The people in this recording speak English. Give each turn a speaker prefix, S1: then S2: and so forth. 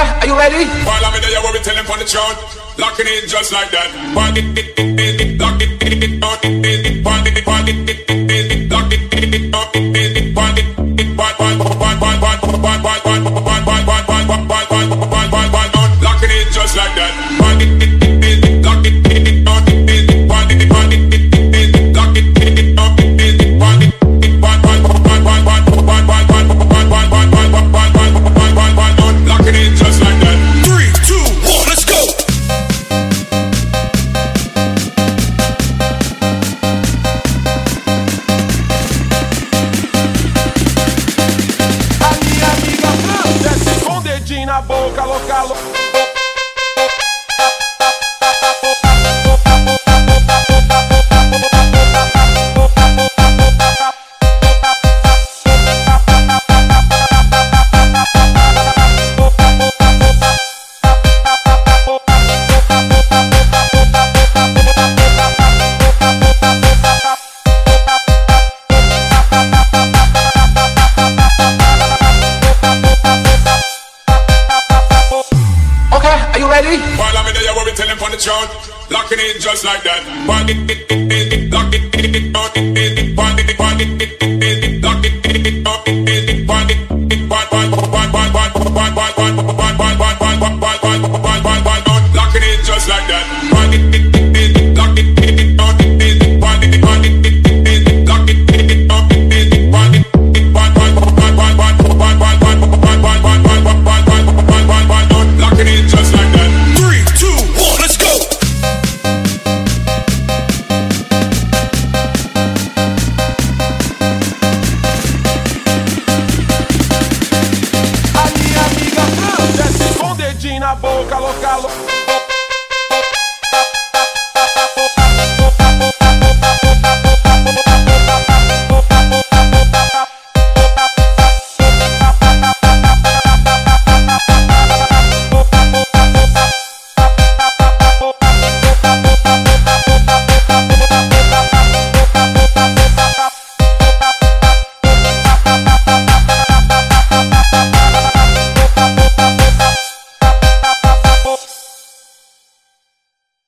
S1: Are you ready?
S2: I'm in there, what we tell them on the chart. Locking in just like that. Party, lock it, party, party,
S3: boca, louca, louca.
S2: I'm in there, what we tell them on the chart. Locking in just like that. Lock it,
S3: boca, louca, louca.